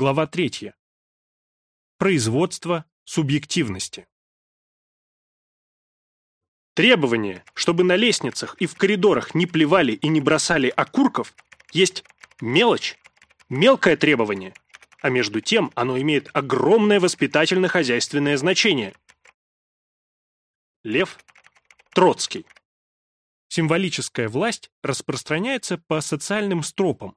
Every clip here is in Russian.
Глава 3. Производство субъективности. Требование, чтобы на лестницах и в коридорах не плевали и не бросали окурков, есть мелочь, мелкое требование, а между тем оно имеет огромное воспитательно-хозяйственное значение. Лев Троцкий. Символическая власть распространяется по социальным стропам,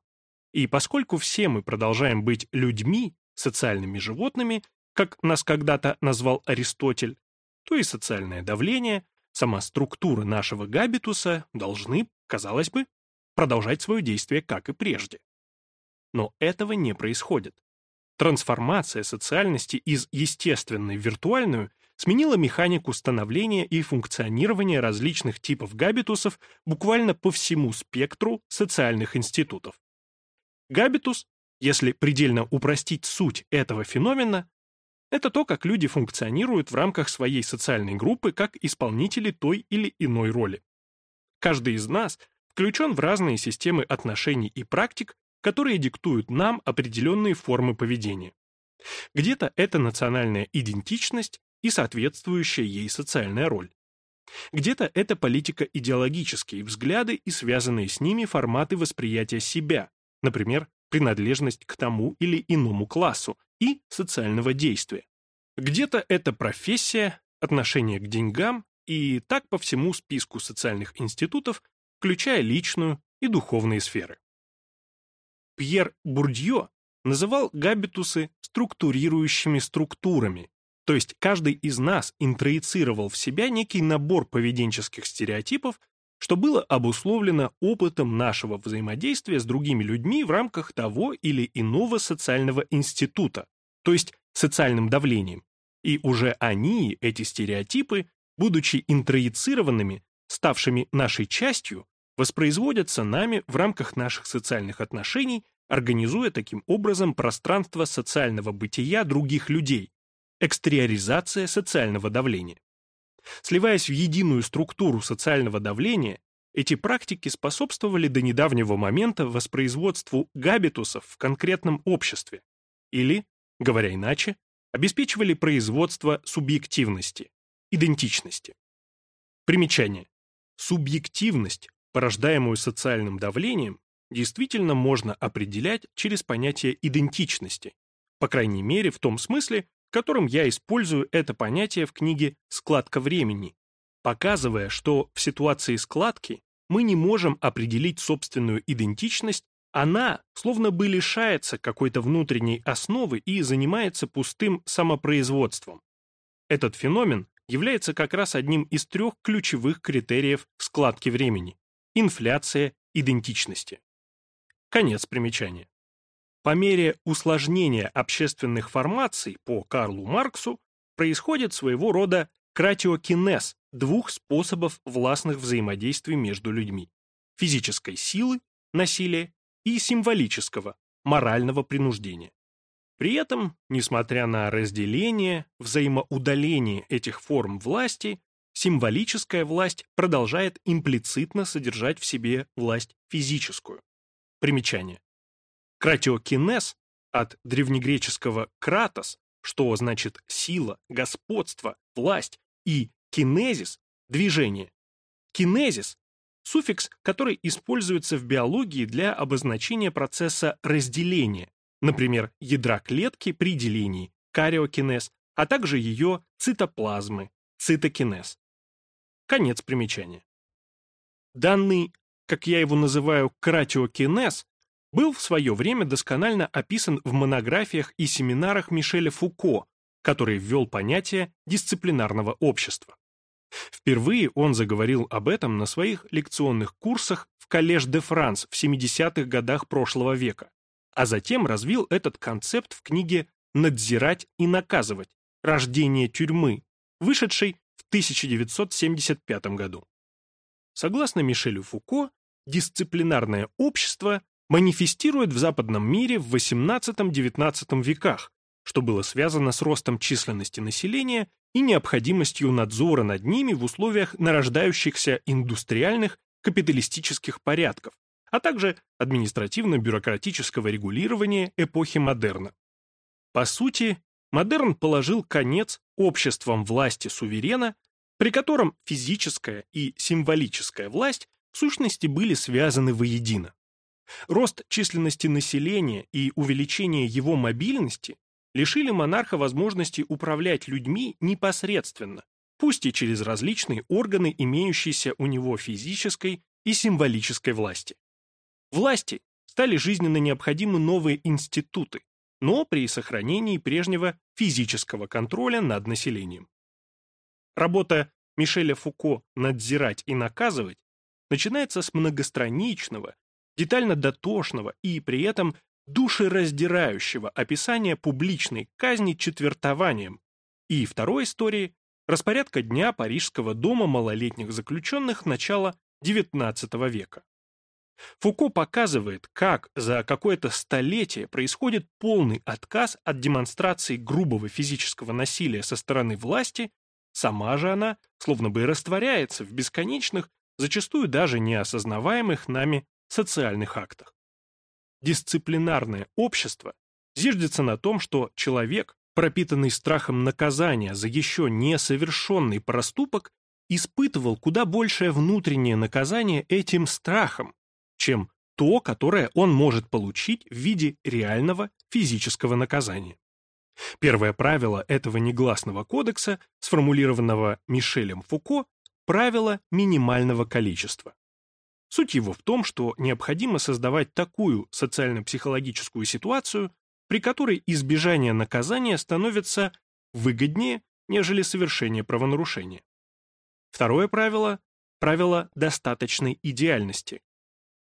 и поскольку все мы продолжаем быть людьми, социальными животными, как нас когда-то назвал Аристотель, то и социальное давление, сама структура нашего габитуса должны, казалось бы, продолжать свое действие, как и прежде. Но этого не происходит. Трансформация социальности из естественной в виртуальную сменила механику становления и функционирования различных типов габитусов буквально по всему спектру социальных институтов. Габитус, если предельно упростить суть этого феномена, это то, как люди функционируют в рамках своей социальной группы как исполнители той или иной роли. Каждый из нас включен в разные системы отношений и практик, которые диктуют нам определенные формы поведения. Где-то это национальная идентичность и соответствующая ей социальная роль. Где-то это политико-идеологические взгляды и связанные с ними форматы восприятия себя, например, принадлежность к тому или иному классу и социального действия. Где-то это профессия, отношение к деньгам и так по всему списку социальных институтов, включая личную и духовные сферы. Пьер Бурдье называл габитусы структурирующими структурами, то есть каждый из нас интроицировал в себя некий набор поведенческих стереотипов, что было обусловлено опытом нашего взаимодействия с другими людьми в рамках того или иного социального института, то есть социальным давлением. И уже они, эти стереотипы, будучи интроицированными, ставшими нашей частью, воспроизводятся нами в рамках наших социальных отношений, организуя таким образом пространство социального бытия других людей, экстериоризация социального давления. Сливаясь в единую структуру социального давления, эти практики способствовали до недавнего момента воспроизводству габитусов в конкретном обществе или, говоря иначе, обеспечивали производство субъективности, идентичности. Примечание. Субъективность, порождаемую социальным давлением, действительно можно определять через понятие идентичности, по крайней мере в том смысле, которым я использую это понятие в книге «Складка времени», показывая, что в ситуации складки мы не можем определить собственную идентичность, она словно бы лишается какой-то внутренней основы и занимается пустым самопроизводством. Этот феномен является как раз одним из трех ключевых критериев складки времени – инфляция идентичности. Конец примечания. По мере усложнения общественных формаций по Карлу Марксу происходит своего рода кратиокинез двух способов властных взаимодействий между людьми – физической силы, насилия и символического, морального принуждения. При этом, несмотря на разделение, взаимоудаление этих форм власти, символическая власть продолжает имплицитно содержать в себе власть физическую. Примечание. Кратиокинез от древнегреческого «кратос», что значит сила, господство, власть, и кинезис – движение. Кинезис – суффикс, который используется в биологии для обозначения процесса разделения, например, ядра клетки при делении, кариокинез, а также ее цитоплазмы, цитокинез. Конец примечания. Данный, как я его называю, кратиокинез был в свое время досконально описан в монографиях и семинарах Мишеля Фуко, который ввел понятие дисциплинарного общества. Впервые он заговорил об этом на своих лекционных курсах в Коллеж де Франс в 70-х годах прошлого века, а затем развил этот концепт в книге «Надзирать и наказывать. Рождение тюрьмы», вышедшей в 1975 году. Согласно Мишелю Фуко, дисциплинарное общество манифестирует в западном мире в XVIII-XIX веках, что было связано с ростом численности населения и необходимостью надзора над ними в условиях нарождающихся индустриальных капиталистических порядков, а также административно-бюрократического регулирования эпохи модерна. По сути, модерн положил конец обществам власти суверена, при котором физическая и символическая власть в сущности были связаны воедино. Рост численности населения и увеличение его мобильности лишили монарха возможности управлять людьми непосредственно, пусть и через различные органы, имеющиеся у него физической и символической власти. Власти стали жизненно необходимы новые институты, но при сохранении прежнего физического контроля над населением. Работа Мишеля Фуко «Надзирать и наказывать» начинается с многостраничного, детально дотошного и при этом душераздирающего описания публичной казни четвертованием и второй истории распорядка дня Парижского дома малолетних заключенных начала XIX века. Фуко показывает, как за какое-то столетие происходит полный отказ от демонстрации грубого физического насилия со стороны власти, сама же она словно бы растворяется в бесконечных, зачастую даже неосознаваемых нами социальных актах. Дисциплинарное общество зиждется на том, что человек, пропитанный страхом наказания за еще несовершенный проступок, испытывал куда большее внутреннее наказание этим страхом, чем то, которое он может получить в виде реального физического наказания. Первое правило этого негласного кодекса, сформулированного Мишелем Фуко, правило минимального количества. Суть его в том, что необходимо создавать такую социально-психологическую ситуацию, при которой избежание наказания становится выгоднее, нежели совершение правонарушения. Второе правило – правило достаточной идеальности.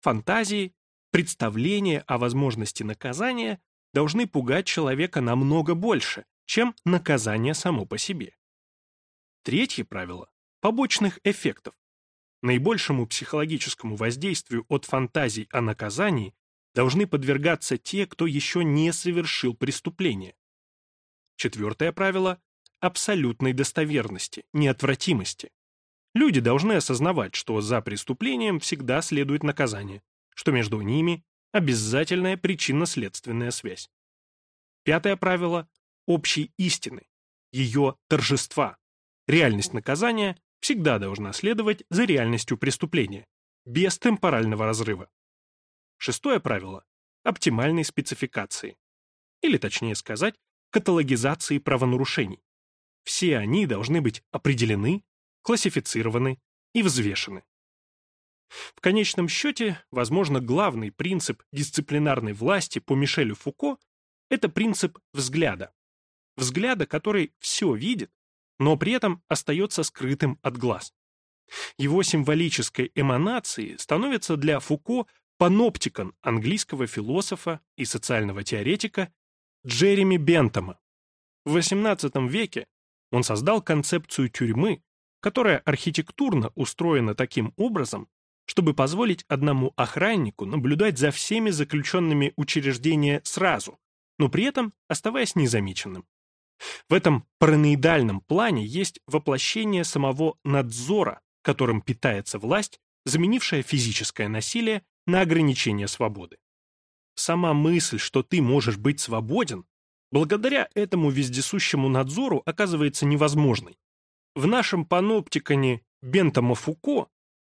Фантазии, представления о возможности наказания должны пугать человека намного больше, чем наказание само по себе. Третье правило – побочных эффектов. Наибольшему психологическому воздействию от фантазий о наказании должны подвергаться те, кто еще не совершил преступление. Четвертое правило – абсолютной достоверности, неотвратимости. Люди должны осознавать, что за преступлением всегда следует наказание, что между ними обязательная причинно-следственная связь. Пятое правило – общей истины, ее торжества. Реальность наказания всегда должна следовать за реальностью преступления, без темпорального разрыва. Шестое правило – оптимальной спецификации. Или, точнее сказать, каталогизации правонарушений. Все они должны быть определены классифицированы и взвешены. В конечном счете, возможно, главный принцип дисциплинарной власти по Мишелю Фуко – это принцип взгляда. Взгляда, который все видит, но при этом остается скрытым от глаз. Его символической эманацией становится для Фуко паноптикон английского философа и социального теоретика Джереми Бентома. В XVIII веке он создал концепцию тюрьмы, которая архитектурно устроена таким образом, чтобы позволить одному охраннику наблюдать за всеми заключенными учреждения сразу, но при этом оставаясь незамеченным. В этом параноидальном плане есть воплощение самого надзора, которым питается власть, заменившая физическое насилие на ограничение свободы. Сама мысль, что ты можешь быть свободен, благодаря этому вездесущему надзору оказывается невозможной. В нашем паноптиконе Бентома Фуко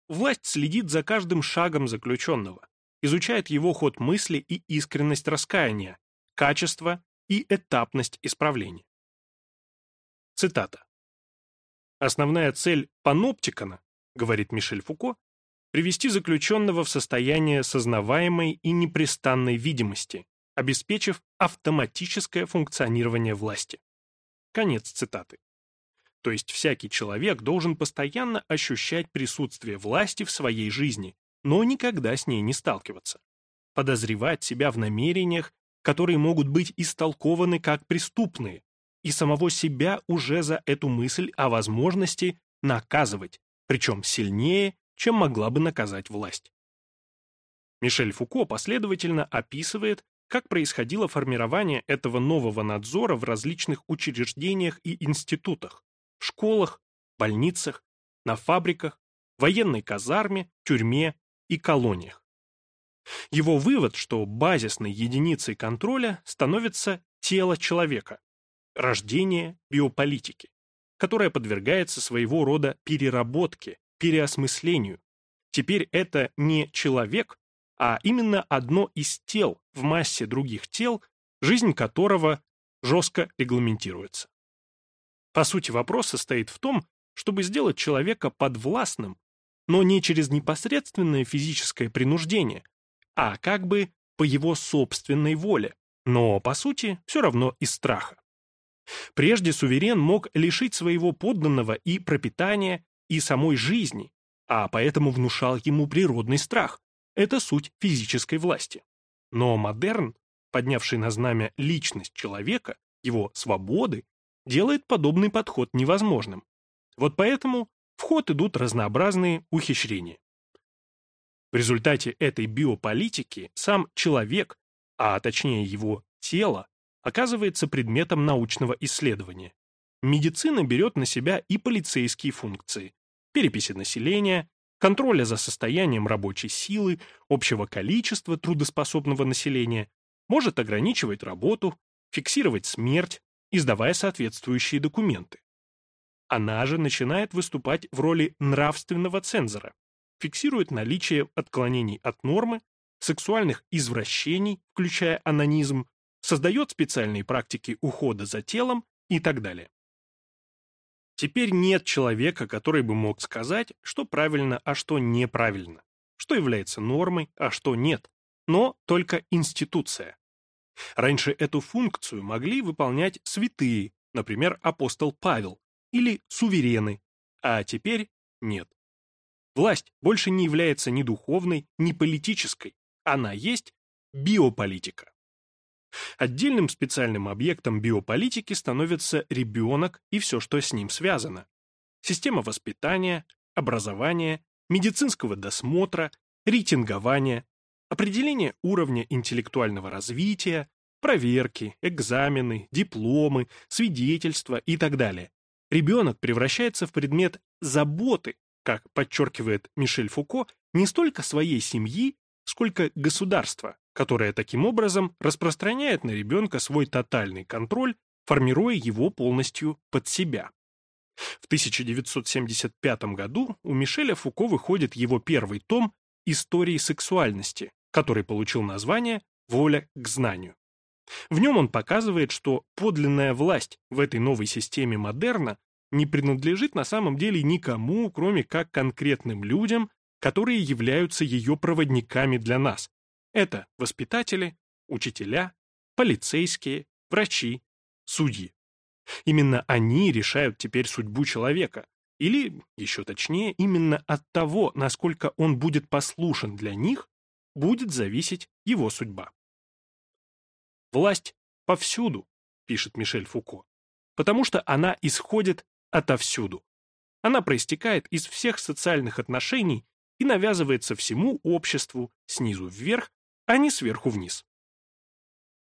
власть следит за каждым шагом заключенного, изучает его ход мысли и искренность раскаяния, качество и этапность исправления. Цитата. Основная цель паноптикона, говорит Мишель Фуко, привести заключенного в состояние сознаваемой и непрестанной видимости, обеспечив автоматическое функционирование власти. Конец цитаты. То есть всякий человек должен постоянно ощущать присутствие власти в своей жизни, но никогда с ней не сталкиваться. Подозревать себя в намерениях, которые могут быть истолкованы как преступные, и самого себя уже за эту мысль о возможности наказывать, причем сильнее, чем могла бы наказать власть. Мишель Фуко последовательно описывает, как происходило формирование этого нового надзора в различных учреждениях и институтах, школах, больницах, на фабриках, военной казарме, тюрьме и колониях. Его вывод, что базисной единицей контроля становится тело человека, рождение биополитики, которая подвергается своего рода переработке, переосмыслению. Теперь это не человек, а именно одно из тел в массе других тел, жизнь которого жестко регламентируется. По сути, вопрос состоит в том, чтобы сделать человека подвластным, но не через непосредственное физическое принуждение, а как бы по его собственной воле, но, по сути, все равно из страха. Прежде суверен мог лишить своего подданного и пропитания, и самой жизни, а поэтому внушал ему природный страх. Это суть физической власти. Но модерн, поднявший на знамя личность человека, его свободы, делает подобный подход невозможным. Вот поэтому в ход идут разнообразные ухищрения. В результате этой биополитики сам человек, а точнее его тело, оказывается предметом научного исследования. Медицина берет на себя и полицейские функции – переписи населения, контроля за состоянием рабочей силы, общего количества трудоспособного населения, может ограничивать работу, фиксировать смерть, издавая соответствующие документы. Она же начинает выступать в роли нравственного цензора, фиксирует наличие отклонений от нормы, сексуальных извращений, включая анонизм, создает специальные практики ухода за телом и так далее. Теперь нет человека, который бы мог сказать, что правильно, а что неправильно, что является нормой, а что нет, но только институция. Раньше эту функцию могли выполнять святые, например, апостол Павел, или суверены, а теперь нет. Власть больше не является ни духовной, ни политической, она есть биополитика. Отдельным специальным объектом биополитики становится ребенок и все, что с ним связано. Система воспитания, образования, медицинского досмотра, рейтингования, определение уровня интеллектуального развития, проверки, экзамены, дипломы, свидетельства и так далее. Ребенок превращается в предмет заботы, как подчеркивает Мишель Фуко, не столько своей семьи, сколько государства, которое таким образом распространяет на ребенка свой тотальный контроль, формируя его полностью под себя. В 1975 году у Мишеля Фуко выходит его первый том «Истории сексуальности», который получил название «Воля к знанию». В нем он показывает, что подлинная власть в этой новой системе модерна не принадлежит на самом деле никому, кроме как конкретным людям, которые являются ее проводниками для нас. Это воспитатели, учителя, полицейские, врачи, судьи. Именно они решают теперь судьбу человека, или, еще точнее, именно от того, насколько он будет послушен для них, будет зависеть его судьба. «Власть повсюду», — пишет Мишель Фуко, потому что она исходит отовсюду. Она проистекает из всех социальных отношений и навязывается всему обществу снизу вверх, а не сверху вниз.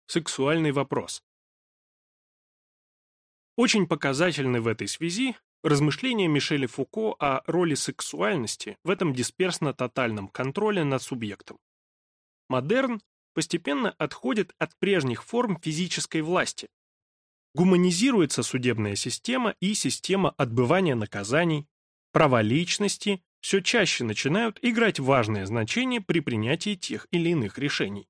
Сексуальный вопрос. Очень показательны в этой связи размышления Мишеля Фуко о роли сексуальности в этом дисперсно-тотальном контроле над субъектом. Модерн постепенно отходит от прежних форм физической власти. Гуманизируется судебная система и система отбывания наказаний, права личности все чаще начинают играть важное значение при принятии тех или иных решений.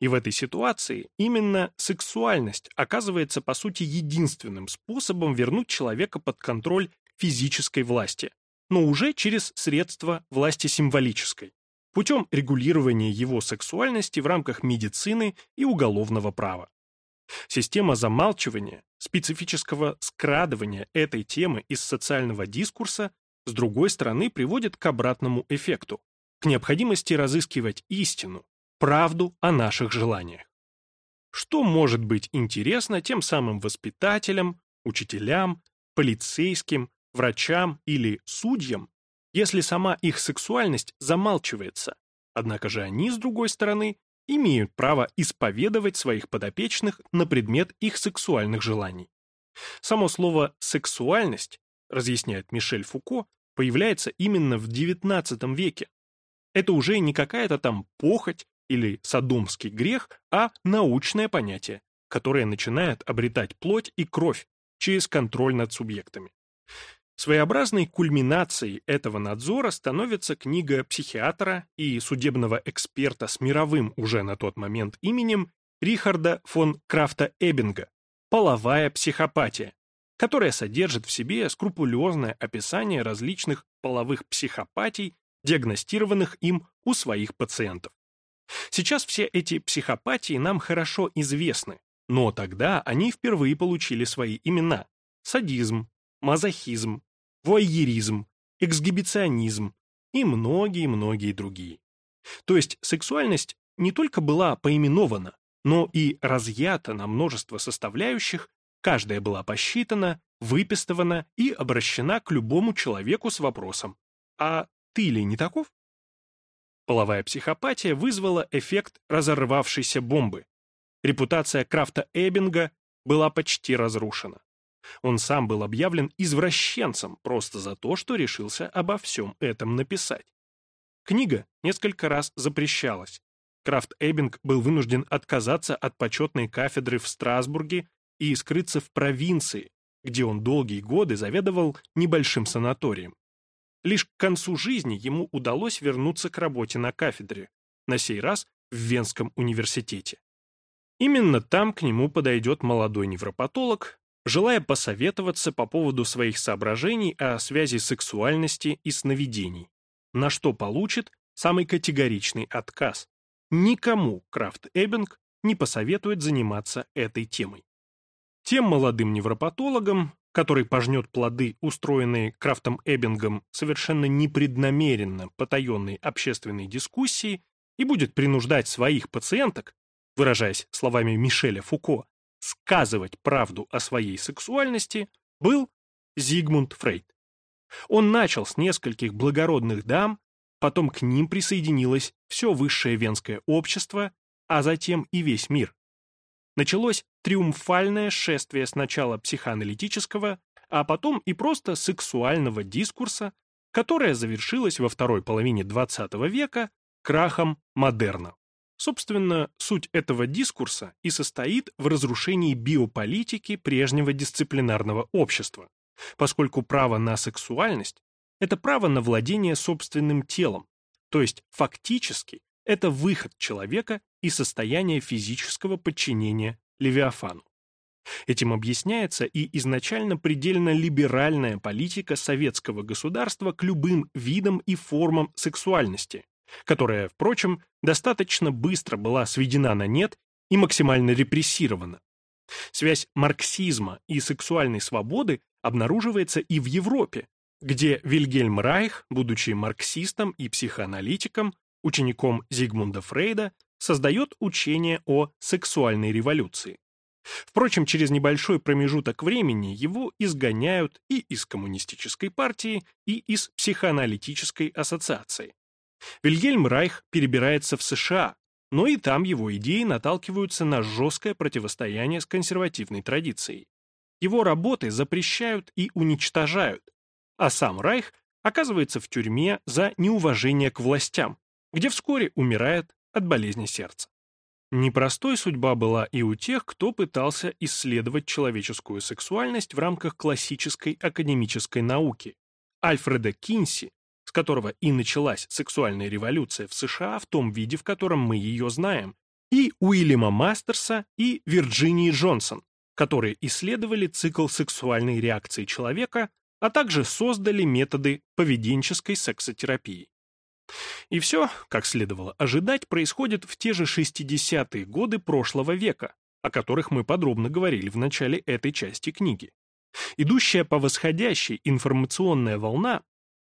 И в этой ситуации именно сексуальность оказывается по сути единственным способом вернуть человека под контроль физической власти, но уже через средства власти символической, путем регулирования его сексуальности в рамках медицины и уголовного права. Система замалчивания, специфического скрадывания этой темы из социального дискурса с другой стороны, приводит к обратному эффекту, к необходимости разыскивать истину, правду о наших желаниях. Что может быть интересно тем самым воспитателям, учителям, полицейским, врачам или судьям, если сама их сексуальность замалчивается, однако же они, с другой стороны, имеют право исповедовать своих подопечных на предмет их сексуальных желаний. Само слово «сексуальность» разъясняет Мишель Фуко, появляется именно в XIX веке. Это уже не какая-то там похоть или садомский грех, а научное понятие, которые начинают обретать плоть и кровь через контроль над субъектами. Своеобразной кульминацией этого надзора становится книга психиатра и судебного эксперта с мировым уже на тот момент именем Рихарда фон Крафта Эббинга «Половая психопатия», которая содержит в себе скрупулезное описание различных половых психопатий, диагностированных им у своих пациентов. Сейчас все эти психопатии нам хорошо известны, но тогда они впервые получили свои имена – садизм, мазохизм, вуайеризм, эксгибиционизм и многие-многие другие. То есть сексуальность не только была поименована, но и разъята на множество составляющих, каждая была посчитана, выпистована и обращена к любому человеку с вопросом «А ты ли не таков?» Половая психопатия вызвала эффект разорвавшейся бомбы. Репутация Крафта Эббинга была почти разрушена. Он сам был объявлен извращенцем просто за то, что решился обо всем этом написать. Книга несколько раз запрещалась, Крафт Эббинг был вынужден отказаться от почетной кафедры в Страсбурге и скрыться в провинции, где он долгие годы заведовал небольшим санаторием. Лишь к концу жизни ему удалось вернуться к работе на кафедре, на сей раз в Венском университете. Именно там к нему подойдет молодой невропатолог, желая посоветоваться по поводу своих соображений о связи сексуальности и сновидений, на что получит самый категоричный отказ. Никому Крафт Эббинг не посоветует заниматься этой темой. Тем молодым невропатологам, который пожнет плоды, устроенные Крафтом Эббингом совершенно непреднамеренно потаенной общественной дискуссии, и будет принуждать своих пациенток, выражаясь словами Мишеля Фуко, сказывать правду о своей сексуальности, был Зигмунд Фрейд. Он начал с нескольких благородных дам, Потом к ним присоединилось все высшее венское общество, а затем и весь мир. Началось триумфальное шествие сначала психоаналитического, а потом и просто сексуального дискурса, которое завершилось во второй половине XX века крахом модерна. Собственно, суть этого дискурса и состоит в разрушении биополитики прежнего дисциплинарного общества, поскольку право на сексуальность это право на владение собственным телом, то есть фактически это выход человека из состояния физического подчинения Левиафану. Этим объясняется и изначально предельно либеральная политика советского государства к любым видам и формам сексуальности, которая, впрочем, достаточно быстро была сведена на нет и максимально репрессирована. Связь марксизма и сексуальной свободы обнаруживается и в Европе, где Вильгельм Райх, будучи марксистом и психоаналитиком, учеником Зигмунда Фрейда, создает учение о сексуальной революции. Впрочем, через небольшой промежуток времени его изгоняют и из коммунистической партии, и из психоаналитической ассоциации. Вильгельм Райх перебирается в США, но и там его идеи наталкиваются на жесткое противостояние с консервативной традицией. Его работы запрещают и уничтожают, а сам Райх оказывается в тюрьме за неуважение к властям, где вскоре умирает от болезни сердца. Непростой судьба была и у тех, кто пытался исследовать человеческую сексуальность в рамках классической академической науки. Альфреда Кинси, с которого и началась сексуальная революция в США в том виде, в котором мы ее знаем, и Уильяма Мастерса и Вирджинии Джонсон, которые исследовали цикл сексуальной реакции человека а также создали методы поведенческой сексотерапии. И все, как следовало ожидать, происходит в те же 60-е годы прошлого века, о которых мы подробно говорили в начале этой части книги. Идущая по восходящей информационная волна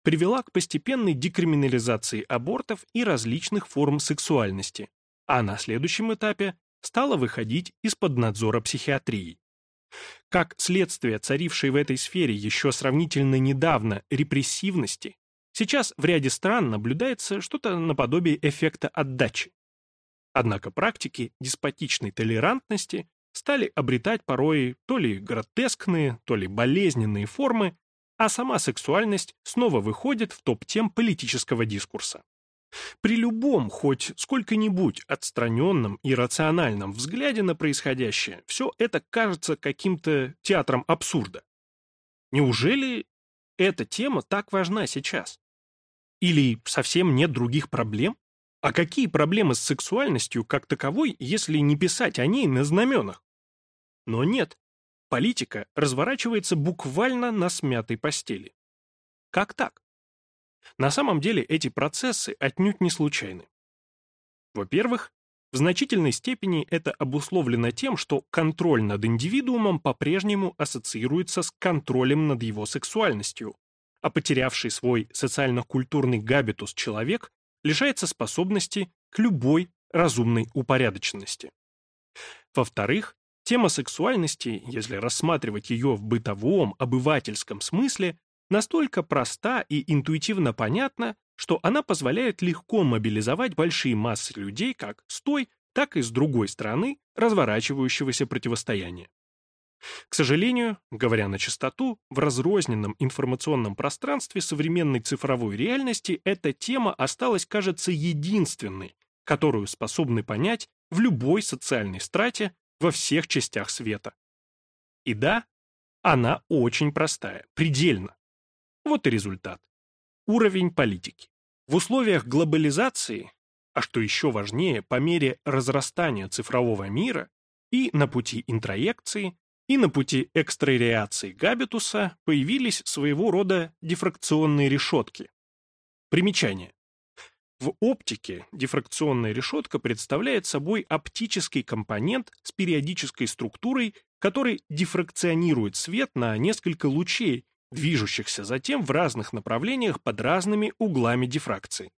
привела к постепенной декриминализации абортов и различных форм сексуальности, а на следующем этапе стала выходить из-под надзора психиатрии. Как следствие царившей в этой сфере еще сравнительно недавно репрессивности, сейчас в ряде стран наблюдается что-то наподобие эффекта отдачи. Однако практики деспотичной толерантности стали обретать порой то ли гротескные, то ли болезненные формы, а сама сексуальность снова выходит в топ тем политического дискурса. При любом, хоть сколько-нибудь отстраненном и рациональном взгляде на происходящее, все это кажется каким-то театром абсурда. Неужели эта тема так важна сейчас? Или совсем нет других проблем? А какие проблемы с сексуальностью как таковой, если не писать о ней на знаменах? Но нет. Политика разворачивается буквально на смятой постели. Как так? На самом деле эти процессы отнюдь не случайны. Во-первых, в значительной степени это обусловлено тем, что контроль над индивидуумом по-прежнему ассоциируется с контролем над его сексуальностью, а потерявший свой социально-культурный габитус человек лишается способности к любой разумной упорядоченности. Во-вторых, тема сексуальности, если рассматривать ее в бытовом, обывательском смысле, настолько проста и интуитивно понятна, что она позволяет легко мобилизовать большие массы людей как с той, так и с другой стороны разворачивающегося противостояния. К сожалению, говоря на чистоту, в разрозненном информационном пространстве современной цифровой реальности эта тема осталась, кажется, единственной, которую способны понять в любой социальной страте во всех частях света. И да, она очень простая, предельно. Вот и результат. Уровень политики. В условиях глобализации, а что еще важнее, по мере разрастания цифрового мира и на пути интроекции, и на пути экстрариации габитуса появились своего рода дифракционные решетки. Примечание. В оптике дифракционная решетка представляет собой оптический компонент с периодической структурой, который дифракционирует свет на несколько лучей, движущихся затем в разных направлениях под разными углами дифракции.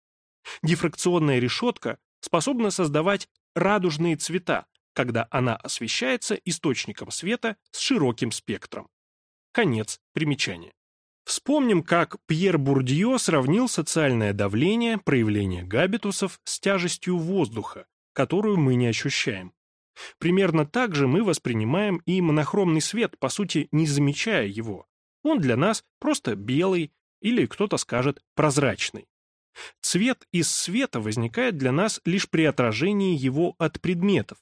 Дифракционная решетка способна создавать радужные цвета, когда она освещается источником света с широким спектром. Конец примечания. Вспомним, как Пьер Бурдье сравнил социальное давление, проявление габитусов с тяжестью воздуха, которую мы не ощущаем. Примерно так же мы воспринимаем и монохромный свет, по сути, не замечая его. Он для нас просто белый или, кто-то скажет, прозрачный. Цвет из света возникает для нас лишь при отражении его от предметов,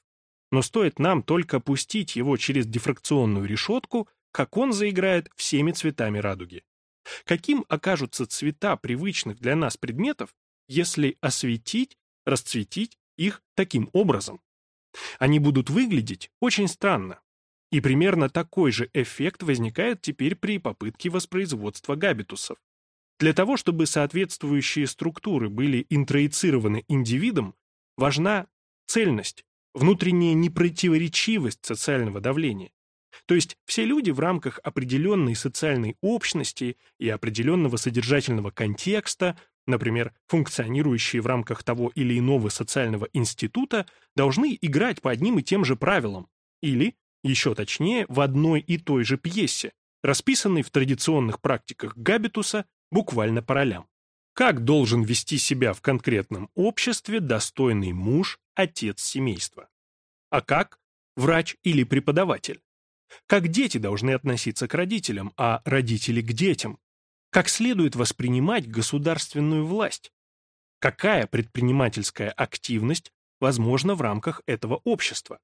но стоит нам только пустить его через дифракционную решетку, как он заиграет всеми цветами радуги. Каким окажутся цвета привычных для нас предметов, если осветить, расцветить их таким образом? Они будут выглядеть очень странно. И примерно такой же эффект возникает теперь при попытке воспроизводства габитусов. Для того, чтобы соответствующие структуры были интроицированы индивидом, важна цельность, внутренняя непротиворечивость социального давления. То есть все люди в рамках определенной социальной общности и определенного содержательного контекста, например, функционирующие в рамках того или иного социального института, должны играть по одним и тем же правилам, или, еще точнее, в одной и той же пьесе, расписанной в традиционных практиках Габитуса буквально по ролям. Как должен вести себя в конкретном обществе достойный муж, отец семейства? А как врач или преподаватель? Как дети должны относиться к родителям, а родители к детям? Как следует воспринимать государственную власть? Какая предпринимательская активность возможна в рамках этого общества?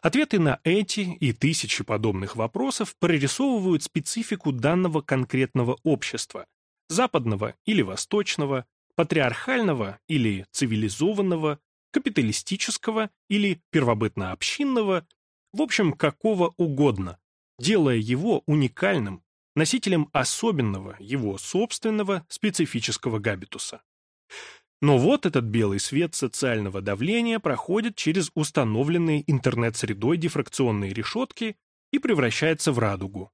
Ответы на эти и тысячи подобных вопросов прорисовывают специфику данного конкретного общества, западного или восточного, патриархального или цивилизованного, капиталистического или первобытно-общинного, в общем, какого угодно, делая его уникальным, носителем особенного, его собственного специфического габитуса. Но вот этот белый свет социального давления проходит через установленные интернет-средой дифракционные решетки и превращается в радугу.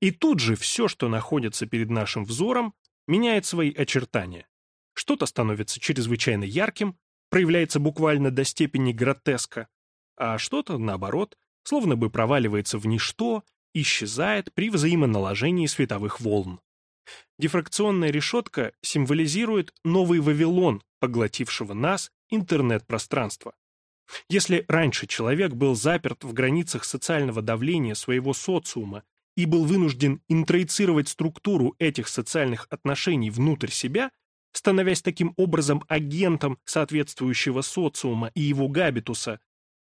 И тут же все, что находится перед нашим взором, меняет свои очертания. Что-то становится чрезвычайно ярким, проявляется буквально до степени гротеска, а что-то, наоборот, словно бы проваливается в ничто, исчезает при взаимоналожении световых волн. Дифракционная решетка символизирует новый Вавилон, поглотившего нас, интернет-пространство. Если раньше человек был заперт в границах социального давления своего социума и был вынужден интроицировать структуру этих социальных отношений внутрь себя, становясь таким образом агентом соответствующего социума и его габитуса,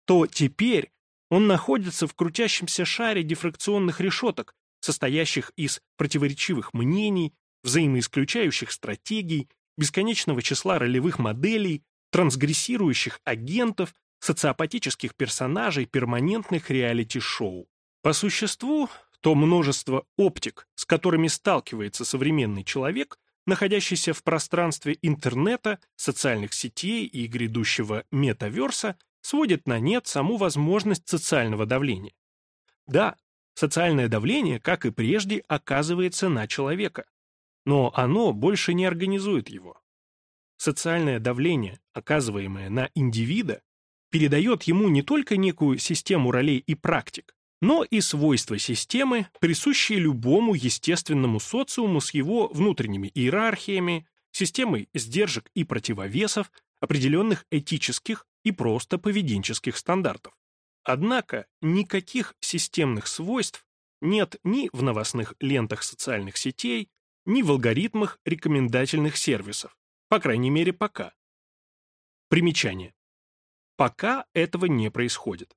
то теперь он находится в крутящемся шаре дифракционных решеток, состоящих из противоречивых мнений, взаимоисключающих стратегий, бесконечного числа ролевых моделей, трансгрессирующих агентов, социопатических персонажей перманентных реалити-шоу. По существу, то множество оптик, с которыми сталкивается современный человек, находящийся в пространстве интернета, социальных сетей и грядущего метаверса, сводит на нет саму возможность социального давления. Да, социальное давление, как и прежде, оказывается на человека, но оно больше не организует его. Социальное давление, оказываемое на индивида, передает ему не только некую систему ролей и практик, но и свойства системы, присущие любому естественному социуму с его внутренними иерархиями, системой сдержек и противовесов, определенных этических и просто поведенческих стандартов. Однако никаких системных свойств нет ни в новостных лентах социальных сетей, ни в алгоритмах рекомендательных сервисов, по крайней мере пока. Примечание. Пока этого не происходит,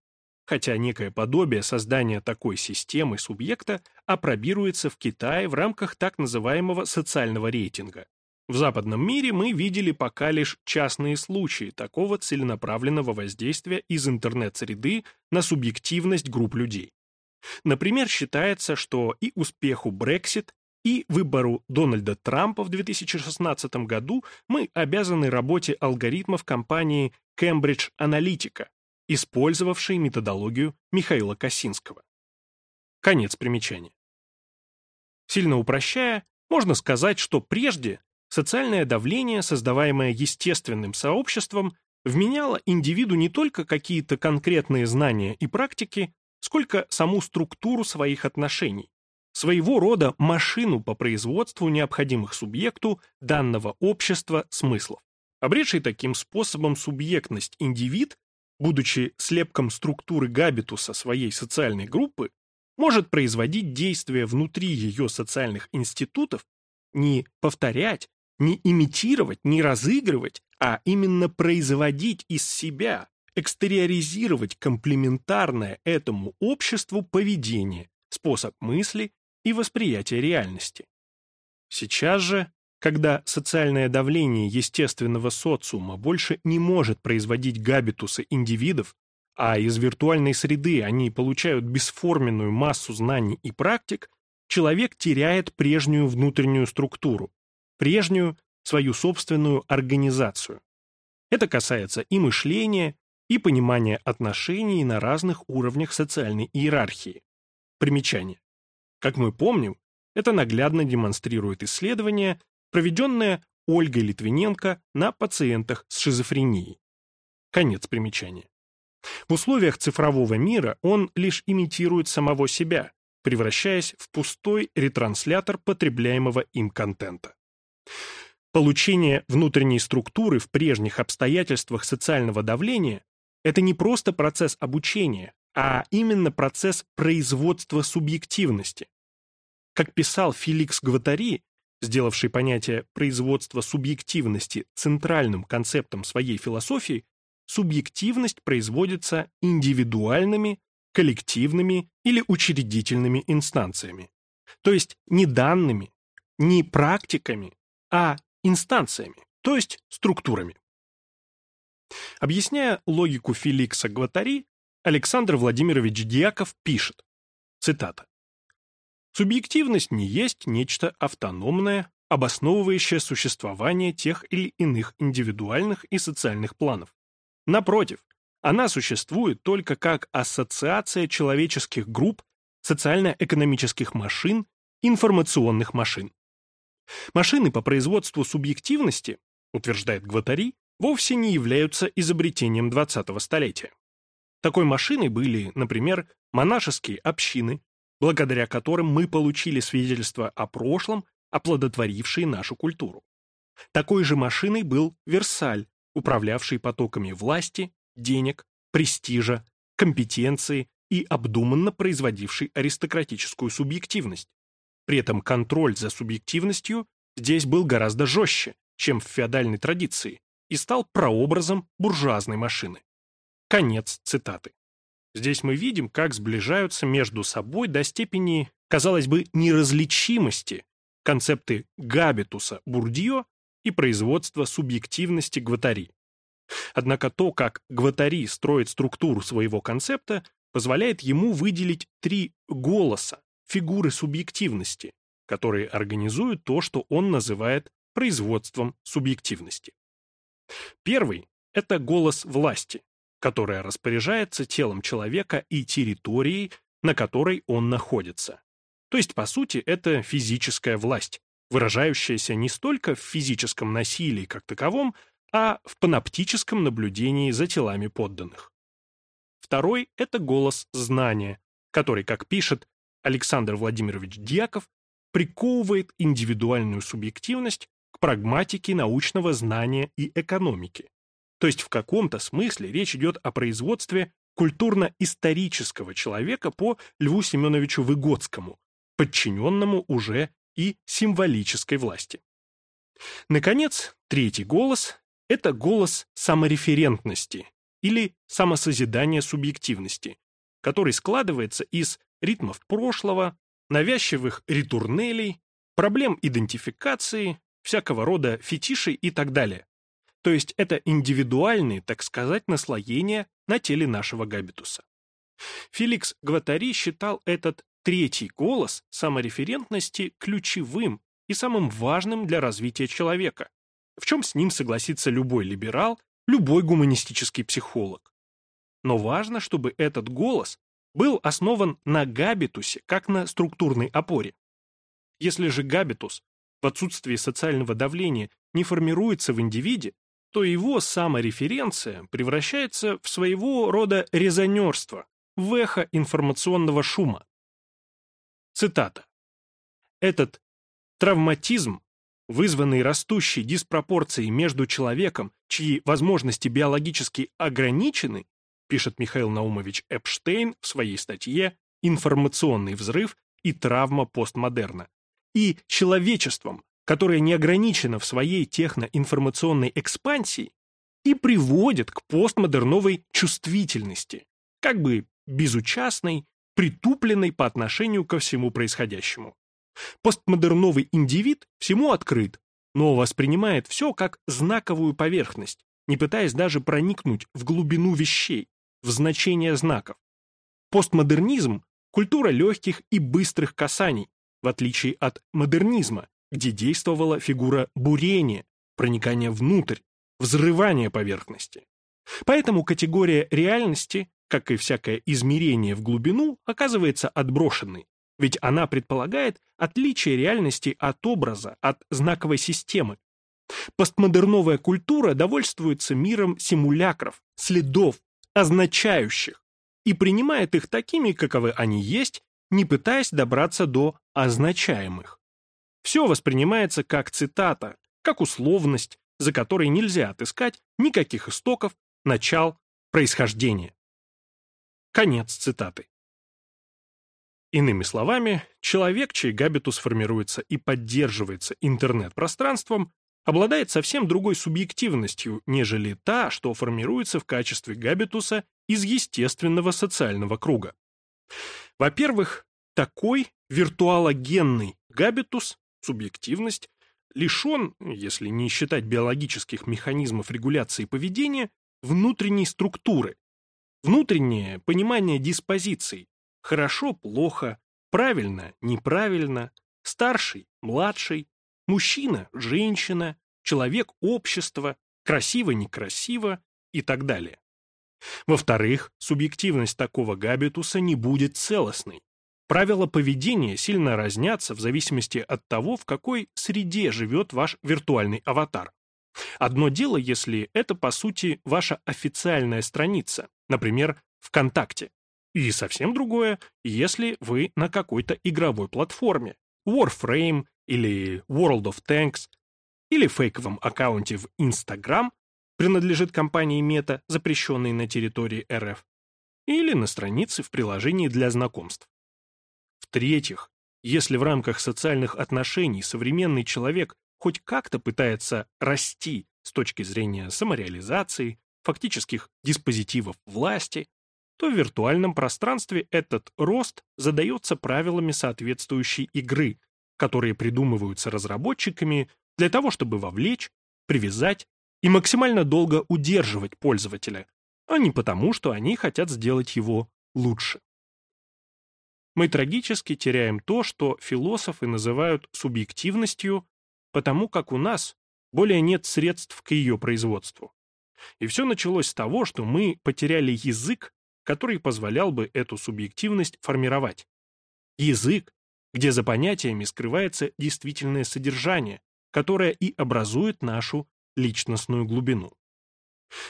хотя некое подобие создания такой системы субъекта апробируется в Китае в рамках так называемого социального рейтинга. В западном мире мы видели пока лишь частные случаи такого целенаправленного воздействия из интернет-среды на субъективность групп людей. Например, считается, что и успеху Brexit, и выбору Дональда Трампа в 2016 году мы обязаны работе алгоритмов компании Cambridge Analytica, использовавшей методологию Михаила Косинского. Конец примечания. Сильно упрощая, можно сказать, что прежде Социальное давление, создаваемое естественным сообществом, вменяло индивиду не только какие-то конкретные знания и практики, сколько саму структуру своих отношений, своего рода машину по производству необходимых субъекту данного общества смыслов. Обретший таким способом субъектность индивид, будучи слепком структуры габитуса своей социальной группы, может производить действия внутри ее социальных институтов, не повторять, не имитировать, не разыгрывать, а именно производить из себя, экстериоризировать комплементарное этому обществу поведение, способ мысли и восприятия реальности. Сейчас же, когда социальное давление естественного социума больше не может производить габитусы индивидов, а из виртуальной среды они получают бесформенную массу знаний и практик, человек теряет прежнюю внутреннюю структуру, прежнюю, свою собственную организацию. Это касается и мышления, и понимания отношений на разных уровнях социальной иерархии. Примечание. Как мы помним, это наглядно демонстрирует исследование, проведенное Ольгой Литвиненко на пациентах с шизофренией. Конец примечания. В условиях цифрового мира он лишь имитирует самого себя, превращаясь в пустой ретранслятор потребляемого им контента. Получение внутренней структуры в прежних обстоятельствах социального давления – это не просто процесс обучения, а именно процесс производства субъективности. Как писал Феликс Гватари, сделавший понятие производства субъективности центральным концептом своей философии, субъективность производится индивидуальными, коллективными или учредительными инстанциями. То есть не данными, не практиками, а инстанциями, то есть структурами. Объясняя логику Феликса Гватари, Александр Владимирович Дьяков пишет, цитата, «Субъективность не есть нечто автономное, обосновывающее существование тех или иных индивидуальных и социальных планов. Напротив, она существует только как ассоциация человеческих групп, социально-экономических машин, информационных машин. Машины по производству субъективности, утверждает Гватари, вовсе не являются изобретением 20-го столетия. Такой машиной были, например, монашеские общины, благодаря которым мы получили свидетельство о прошлом, оплодотворившие нашу культуру. Такой же машиной был Версаль, управлявший потоками власти, денег, престижа, компетенции и обдуманно производивший аристократическую субъективность. При этом контроль за субъективностью здесь был гораздо жестче, чем в феодальной традиции, и стал прообразом буржуазной машины. Конец цитаты. Здесь мы видим, как сближаются между собой до степени, казалось бы, неразличимости концепты габитуса Бурдье и производства субъективности Гватари. Однако то, как Гватари строит структуру своего концепта, позволяет ему выделить три голоса, фигуры субъективности, которые организуют то, что он называет производством субъективности. Первый – это голос власти, которая распоряжается телом человека и территорией, на которой он находится. То есть, по сути, это физическая власть, выражающаяся не столько в физическом насилии как таковом, а в паноптическом наблюдении за телами подданных. Второй – это голос знания, который, как пишет Александр Владимирович Дьяков, приковывает индивидуальную субъективность к прагматике научного знания и экономики. То есть в каком-то смысле речь идет о производстве культурно-исторического человека по Льву Семеновичу Выгодскому, подчиненному уже и символической власти. Наконец, третий голос – это голос самореферентности или самосозидания субъективности, который складывается из ритмов прошлого, навязчивых ритурнелей, проблем идентификации, всякого рода фетишей и так далее. То есть это индивидуальные, так сказать, наслоения на теле нашего габитуса. Феликс Гватари считал этот третий голос самореферентности ключевым и самым важным для развития человека, в чем с ним согласится любой либерал, любой гуманистический психолог. Но важно, чтобы этот голос был основан на габитусе, как на структурной опоре. Если же габитус в отсутствии социального давления не формируется в индивиде, то его самореференция превращается в своего рода резонерство, в эхо информационного шума. Цитата. Этот травматизм, вызванный растущей диспропорцией между человеком, чьи возможности биологически ограничены, пишет Михаил Наумович Эпштейн в своей статье «Информационный взрыв и травма постмодерна», и человечеством, которое не ограничено в своей техноинформационной экспансии, и приводит к постмодерновой чувствительности, как бы безучастной, притупленной по отношению ко всему происходящему. Постмодерновый индивид всему открыт, но воспринимает все как знаковую поверхность, не пытаясь даже проникнуть в глубину вещей, в значение знаков. Постмодернизм – культура легких и быстрых касаний, в отличие от модернизма, где действовала фигура бурения, проникания внутрь, взрывания поверхности. Поэтому категория реальности, как и всякое измерение в глубину, оказывается отброшенной, ведь она предполагает отличие реальности от образа, от знаковой системы. Постмодерновая культура довольствуется миром симулякров, следов, означающих, и принимает их такими, каковы они есть, не пытаясь добраться до означаемых. Все воспринимается как цитата, как условность, за которой нельзя отыскать никаких истоков, начал, происхождения. Конец цитаты. Иными словами, человек, чей габитус формируется и поддерживается интернет-пространством, обладает совсем другой субъективностью, нежели та, что формируется в качестве габитуса из естественного социального круга. Во-первых, такой виртуалогенный габитус, субъективность, лишен, если не считать биологических механизмов регуляции поведения, внутренней структуры. Внутреннее понимание диспозиций – хорошо, плохо, правильно, неправильно, старший, младший, мужчина, женщина, человек, общество, красиво, некрасиво и так далее. Во-вторых, субъективность такого габитуса не будет целостной. Правила поведения сильно разнятся в зависимости от того, в какой среде живет ваш виртуальный аватар. Одно дело, если это, по сути, ваша официальная страница, например, ВКонтакте. И совсем другое, если вы на какой-то игровой платформе, Warframe или World of Tanks, или фейковом аккаунте в Instagram, принадлежит компании Meta, запрещенной на территории РФ, или на странице в приложении для знакомств. В-третьих, если в рамках социальных отношений современный человек хоть как-то пытается расти с точки зрения самореализации, фактических диспозитивов власти, то в виртуальном пространстве этот рост задается правилами соответствующей игры, которые придумываются разработчиками для того, чтобы вовлечь, привязать и максимально долго удерживать пользователя, а не потому, что они хотят сделать его лучше. Мы трагически теряем то, что философы называют субъективностью, потому как у нас более нет средств к ее производству. И все началось с того, что мы потеряли язык, который позволял бы эту субъективность формировать. Язык, где за понятиями скрывается действительное содержание, которое и образует нашу личностную глубину.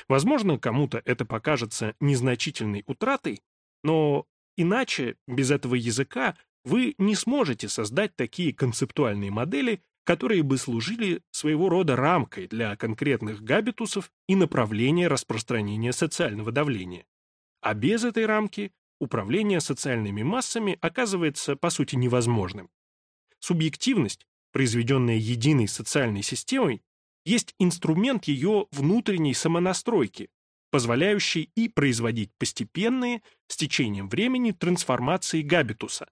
Возможно, кому-то это покажется незначительной утратой, но иначе, без этого языка, вы не сможете создать такие концептуальные модели, которые бы служили своего рода рамкой для конкретных габитусов и направления распространения социального давления. А без этой рамки управление социальными массами оказывается, по сути, невозможным. Субъективность, произведенная единой социальной системой, есть инструмент ее внутренней самонастройки, позволяющий и производить постепенные, с течением времени, трансформации габитуса.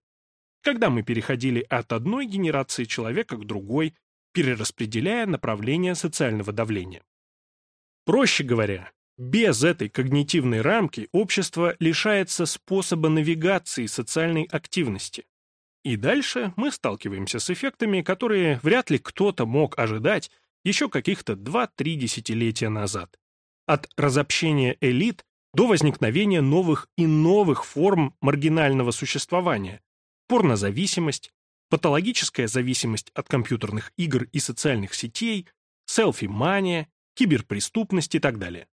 Когда мы переходили от одной генерации человека к другой, перераспределяя направление социального давления. Проще говоря, без этой когнитивной рамки общество лишается способа навигации социальной активности. И дальше мы сталкиваемся с эффектами, которые вряд ли кто-то мог ожидать еще каких-то 2-3 десятилетия назад. От разобщения элит до возникновения новых и новых форм маргинального существования, порнозависимость, патологическая зависимость от компьютерных игр и социальных сетей, селфи-мания, киберпреступность и так далее.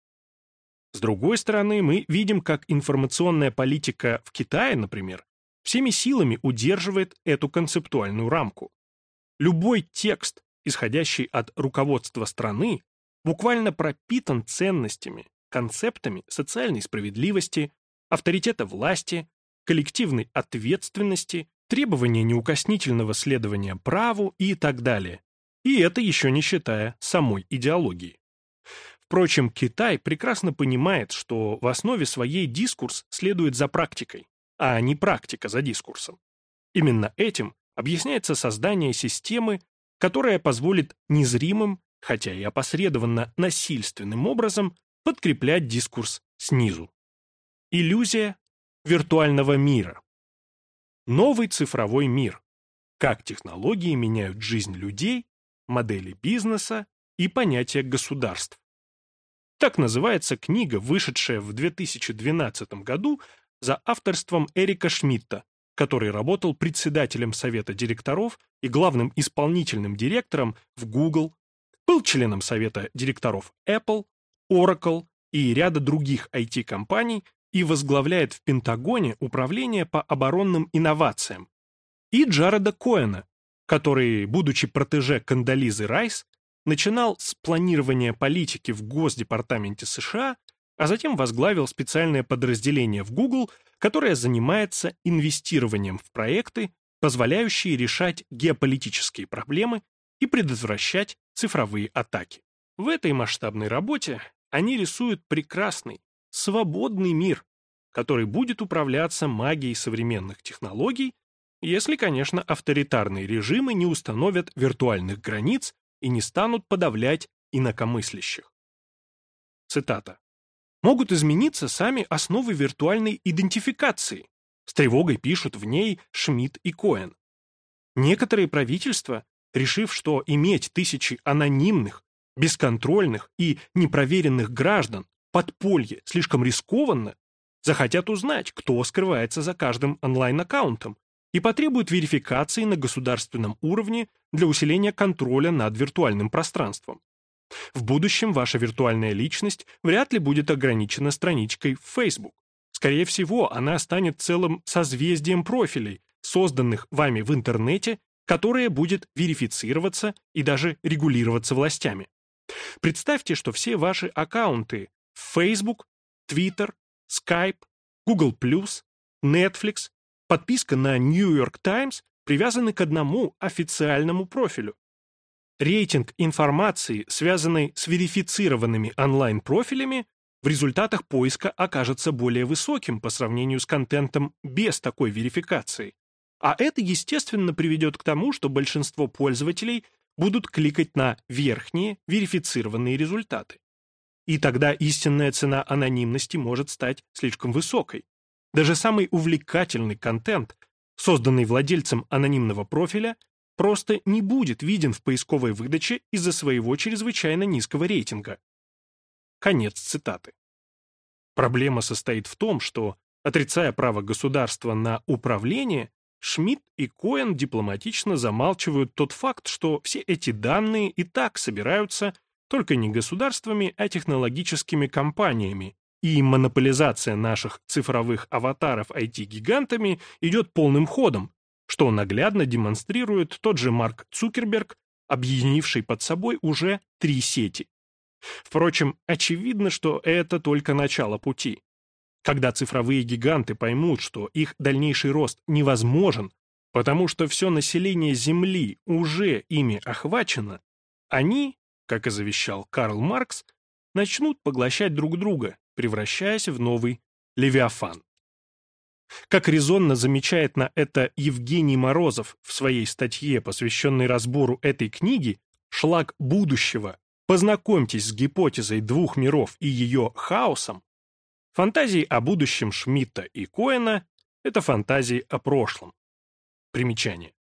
С другой стороны, мы видим, как информационная политика в Китае, например, всеми силами удерживает эту концептуальную рамку. Любой текст, исходящий от руководства страны, буквально пропитан ценностями, концептами социальной справедливости, авторитета власти, коллективной ответственности, требования неукоснительного следования праву и так далее. И это еще не считая самой идеологии. Впрочем, Китай прекрасно понимает, что в основе своей дискурс следует за практикой, а не практика за дискурсом. Именно этим объясняется создание системы, которая позволит незримым, хотя и опосредованно насильственным образом, подкреплять дискурс снизу. Иллюзия виртуального мира. Новый цифровой мир. Как технологии меняют жизнь людей, модели бизнеса и понятия государств. Так называется книга, вышедшая в 2012 году за авторством Эрика Шмидта, который работал председателем совета директоров и главным исполнительным директором в Google, был членом совета директоров Apple, Oracle и ряда других IT-компаний и возглавляет в Пентагоне управление по оборонным инновациям, и Джареда Коэна, который, будучи протеже Кандализы Райс, начинал с планирования политики в Госдепартаменте США, а затем возглавил специальное подразделение в Google, которое занимается инвестированием в проекты, позволяющие решать геополитические проблемы и предотвращать цифровые атаки. В этой масштабной работе они рисуют прекрасный, свободный мир, который будет управляться магией современных технологий, если, конечно, авторитарные режимы не установят виртуальных границ и не станут подавлять инакомыслящих. Цитата. «Могут измениться сами основы виртуальной идентификации», с тревогой пишут в ней Шмидт и Коэн. Некоторые правительства, решив, что иметь тысячи анонимных, бесконтрольных и непроверенных граждан подполье слишком рискованно, захотят узнать, кто скрывается за каждым онлайн-аккаунтом и потребуют верификации на государственном уровне для усиления контроля над виртуальным пространством. В будущем ваша виртуальная личность вряд ли будет ограничена страничкой в Facebook. Скорее всего, она станет целым созвездием профилей, созданных вами в интернете, которое будет верифицироваться и даже регулироваться властями. Представьте, что все ваши аккаунты Facebook, Twitter, Skype, Google+, Netflix, подписка на New York Times привязаны к одному официальному профилю. рейтинг информации, связанный с верифицированными онлайн-профилями, в результатах поиска окажется более высоким по сравнению с контентом без такой верификации. А это, естественно, приведет к тому, что большинство пользователей будут кликать на верхние верифицированные результаты. И тогда истинная цена анонимности может стать слишком высокой. Даже самый увлекательный контент, созданный владельцем анонимного профиля, просто не будет виден в поисковой выдаче из-за своего чрезвычайно низкого рейтинга. Конец цитаты. Проблема состоит в том, что, отрицая право государства на управление, Шмидт и Коэн дипломатично замалчивают тот факт, что все эти данные и так собираются только не государствами, а технологическими компаниями, и монополизация наших цифровых аватаров IT-гигантами идет полным ходом, что наглядно демонстрирует тот же Марк Цукерберг, объединивший под собой уже три сети. Впрочем, очевидно, что это только начало пути. Когда цифровые гиганты поймут, что их дальнейший рост невозможен, потому что все население Земли уже ими охвачено, они, как и завещал Карл Маркс, начнут поглощать друг друга, превращаясь в новый Левиафан. Как резонно замечает на это Евгений Морозов в своей статье, посвященной разбору этой книги «Шлак будущего. Познакомьтесь с гипотезой двух миров и ее хаосом», Фантазии о будущем Шмидта и Коэна — это фантазии о прошлом. Примечание.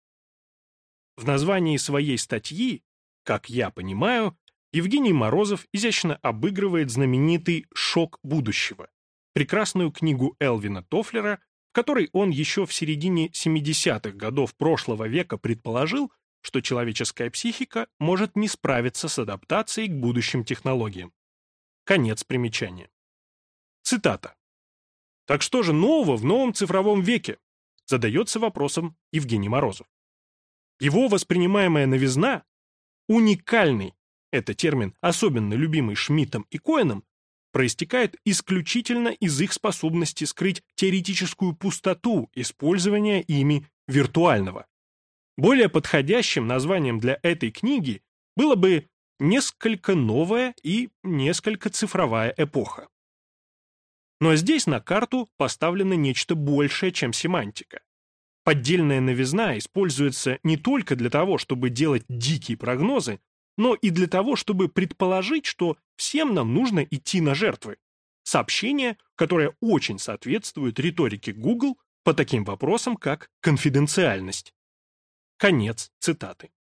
В названии своей статьи, как я понимаю, Евгений Морозов изящно обыгрывает знаменитый «Шок будущего», прекрасную книгу Элвина Тофлера, в которой он еще в середине 70-х годов прошлого века предположил, что человеческая психика может не справиться с адаптацией к будущим технологиям. Конец примечания. Цитата. «Так что же нового в новом цифровом веке?» задается вопросом Евгений Морозов. Его воспринимаемая новизна, уникальный, это термин, особенно любимый Шмидтом и Коэном, проистекает исключительно из их способности скрыть теоретическую пустоту использования ими виртуального. Более подходящим названием для этой книги было бы «Несколько новая и несколько цифровая эпоха». Но здесь на карту поставлено нечто большее, чем семантика. Поддельная новизна используется не только для того, чтобы делать дикие прогнозы, но и для того, чтобы предположить, что всем нам нужно идти на жертвы. Сообщение, которое очень соответствует риторике Google по таким вопросам, как конфиденциальность. Конец цитаты.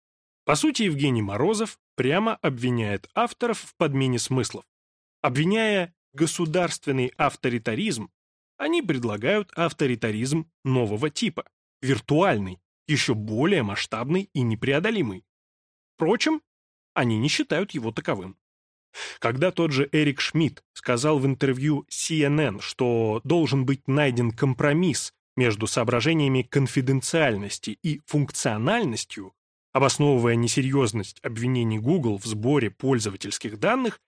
По сути, Евгений Морозов прямо обвиняет авторов в подмене смыслов, обвиняя государственный авторитаризм, они предлагают авторитаризм нового типа, виртуальный, еще более масштабный и непреодолимый. Впрочем, они не считают его таковым. Когда тот же Эрик Шмидт сказал в интервью CNN, что должен быть найден компромисс между соображениями конфиденциальности и функциональностью, обосновывая несерьезность обвинений Google в сборе пользовательских данных,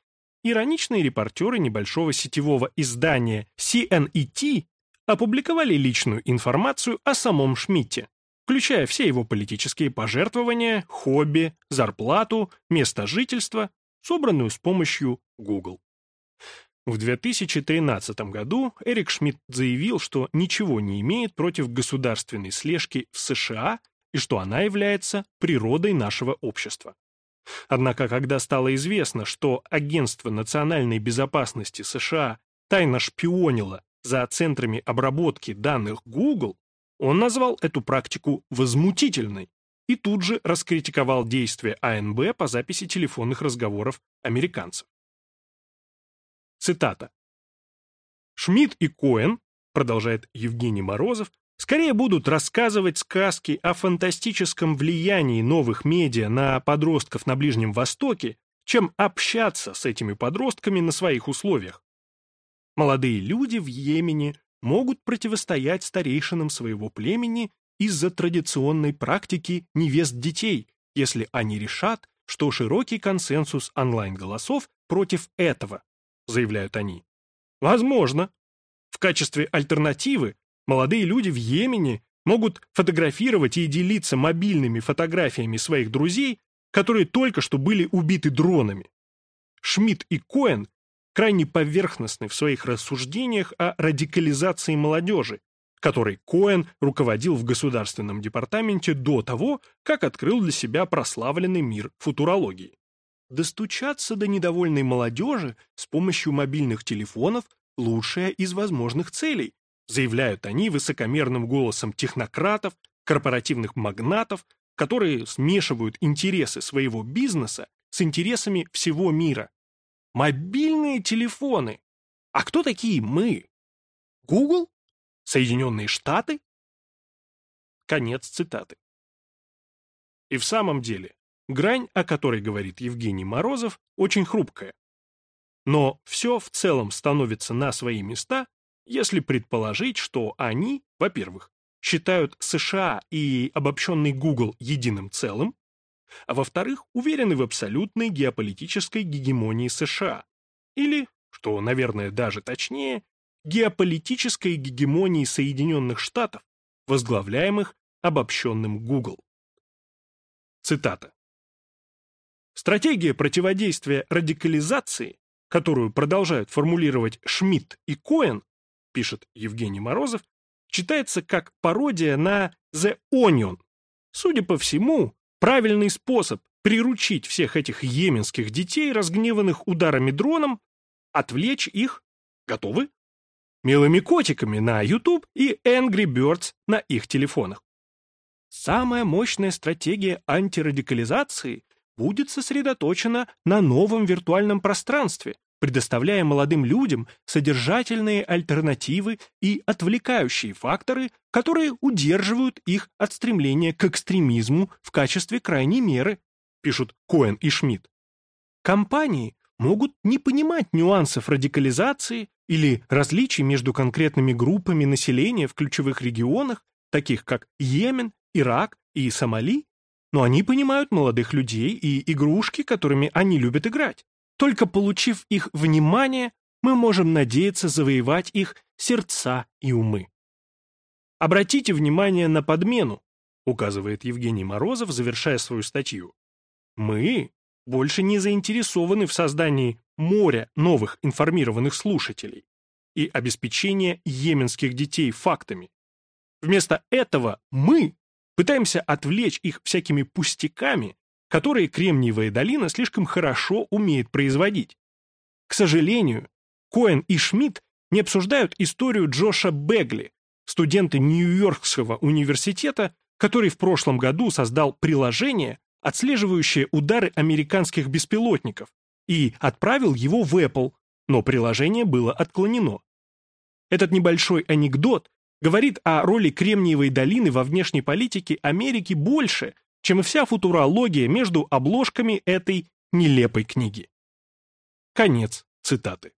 ироничные репортеры небольшого сетевого издания CNET опубликовали личную информацию о самом Шмидте, включая все его политические пожертвования, хобби, зарплату, место жительства, собранную с помощью Google. В 2013 году Эрик Шмидт заявил, что ничего не имеет против государственной слежки в США и что она является природой нашего общества. Однако, когда стало известно, что Агентство национальной безопасности США тайно шпионило за центрами обработки данных Google, он назвал эту практику возмутительной и тут же раскритиковал действия АНБ по записи телефонных разговоров американцев. Цитата. Шмидт и Коэн, продолжает Евгений Морозов, скорее будут рассказывать сказки о фантастическом влиянии новых медиа на подростков на Ближнем Востоке, чем общаться с этими подростками на своих условиях. Молодые люди в Йемене могут противостоять старейшинам своего племени из-за традиционной практики невест детей, если они решат, что широкий консенсус онлайн-голосов против этого, заявляют они. Возможно. В качестве альтернативы Молодые люди в Йемене могут фотографировать и делиться мобильными фотографиями своих друзей, которые только что были убиты дронами. Шмидт и Коэн крайне поверхностны в своих рассуждениях о радикализации молодежи, которой Коэн руководил в Государственном департаменте до того, как открыл для себя прославленный мир футурологии. Достучаться до недовольной молодежи с помощью мобильных телефонов – лучшая из возможных целей, заявляют они высокомерным голосом технократов, корпоративных магнатов, которые смешивают интересы своего бизнеса с интересами всего мира. Мобильные телефоны. А кто такие мы? Google? Соединенные Штаты? Конец цитаты. И в самом деле, грань, о которой говорит Евгений Морозов, очень хрупкая. Но все в целом становится на свои места, если предположить, что они, во-первых, считают США и обобщенный Google единым целым, а во-вторых, уверены в абсолютной геополитической гегемонии США, или, что, наверное, даже точнее, геополитической гегемонии Соединенных Штатов, возглавляемых обобщенным Google. Цитата. Стратегия противодействия радикализации, которую продолжают формулировать Шмидт и Коэн, пишет Евгений Морозов, читается как пародия на The Onion. Судя по всему, правильный способ приручить всех этих йеменских детей, разгневанных ударами дроном, отвлечь их, готовы? Милыми котиками на YouTube и Angry Birds на их телефонах. Самая мощная стратегия антирадикализации будет сосредоточена на новом виртуальном пространстве, предоставляя молодым людям содержательные альтернативы и отвлекающие факторы, которые удерживают их от стремления к экстремизму в качестве крайней меры, пишут Коэн и Шмидт. Компании могут не понимать нюансов радикализации или различий между конкретными группами населения в ключевых регионах, таких как Йемен, Ирак и Сомали, но они понимают молодых людей и игрушки, которыми они любят играть. Только получив их внимание, мы можем надеяться завоевать их сердца и умы. Обратите внимание на подмену, указывает Евгений Морозов, завершая свою статью. Мы больше не заинтересованы в создании моря новых информированных слушателей и обеспечения йеменских детей фактами. Вместо этого мы пытаемся отвлечь их всякими пустяками которые Кремниевая долина слишком хорошо умеет производить. К сожалению, Коэн и Шмидт не обсуждают историю Джоша Бегли, студента Нью-Йоркского университета, который в прошлом году создал приложение, отслеживающее удары американских беспилотников, и отправил его в Apple, но приложение было отклонено. Этот небольшой анекдот говорит о роли Кремниевой долины во внешней политике Америки больше, чем и вся футурология между обложками этой нелепой книги. Конец цитаты.